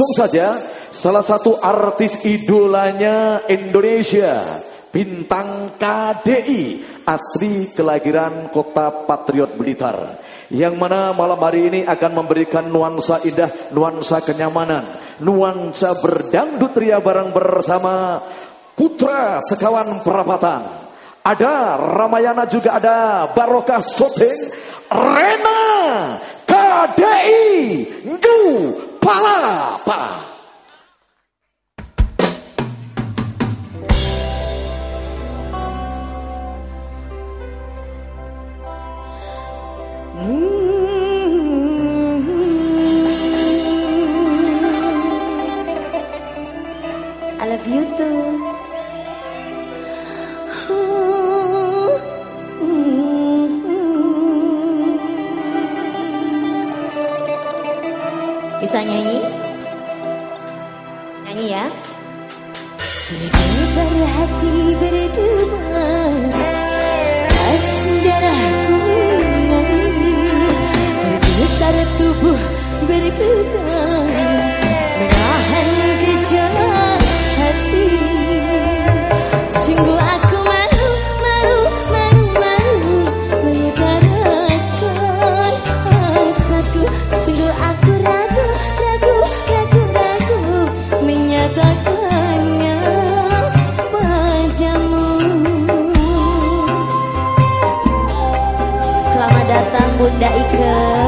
Langsung saja salah satu artis idolanya Indonesia, bintang KDI, asli kelahiran kota Patriot Blitar. Yang mana malam hari ini akan memberikan nuansa indah, nuansa kenyamanan, nuansa berdangdut ria bareng bersama putra sekawan perapatan. Ada Ramayana juga ada Barokah Soteng, Rena KDI Ngu Palapa. I Bisa nyanyi? Nyanyi ya. Berhati berdua Darahku mengalir Bergetar tubuh bergetar datang Bunda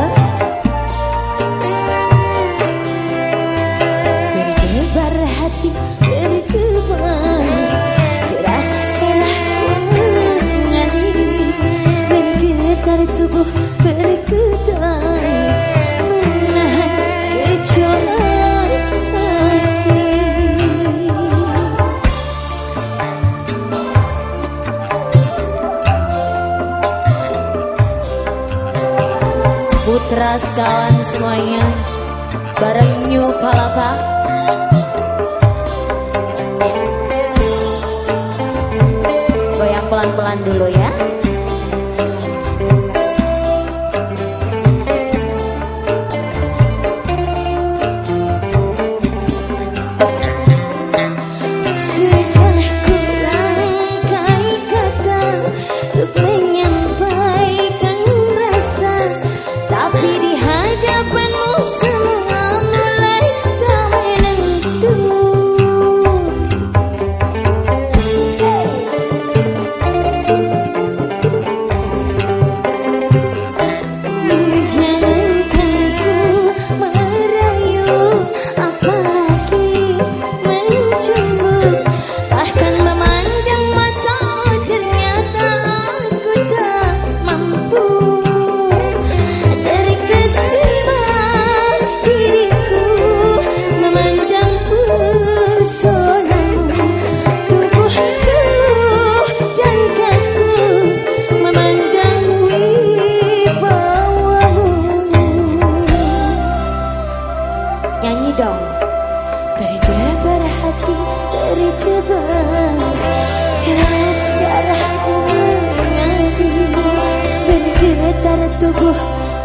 Putra sekawan semuanya. Bareng New Palapa. Goyang pelan-pelan dulu ya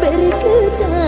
bergetar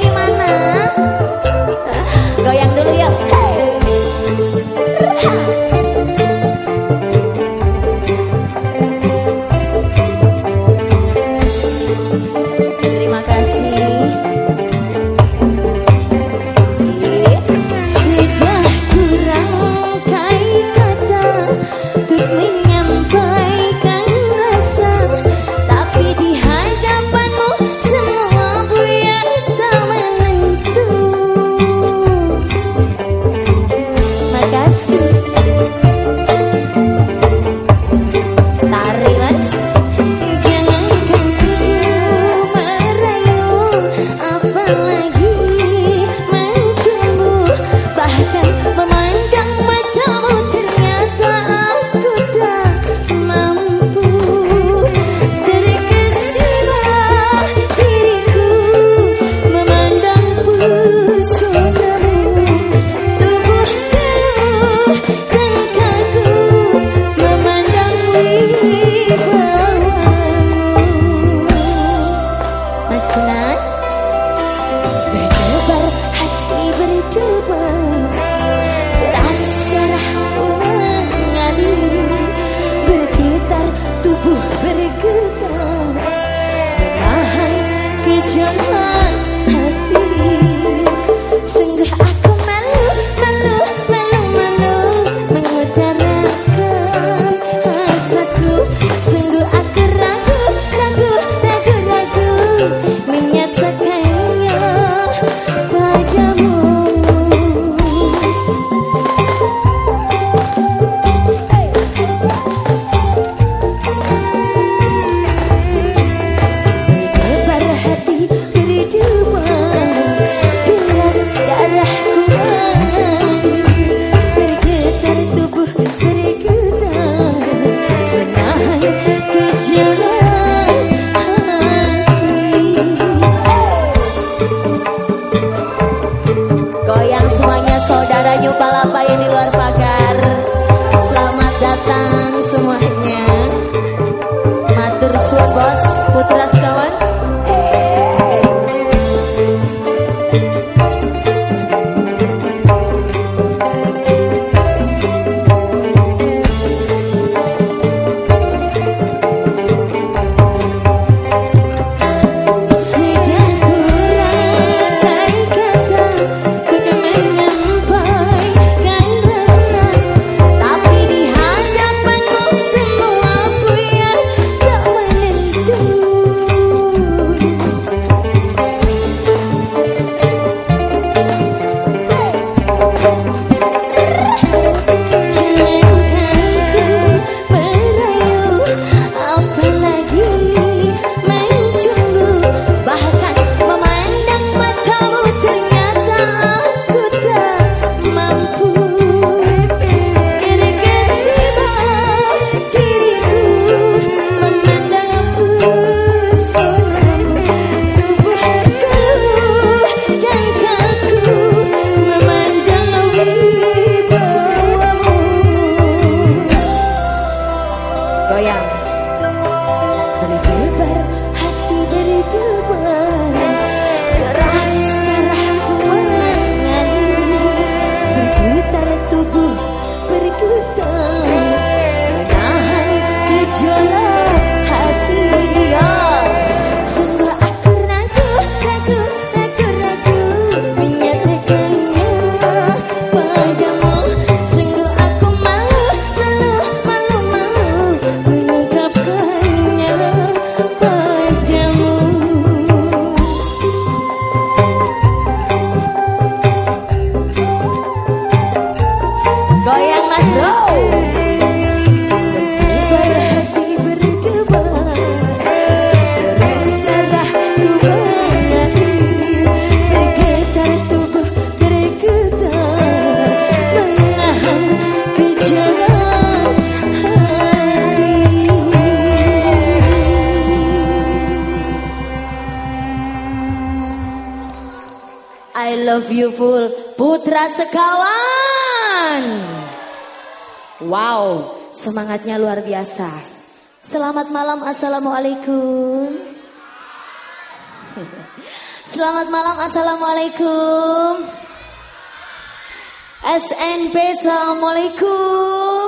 江畔 Full Putra Sekawan. Wow semangatnya luar biasa. Selamat malam Assalamualaikum. Selamat malam Assalamualaikum. SNP Assalamualaikum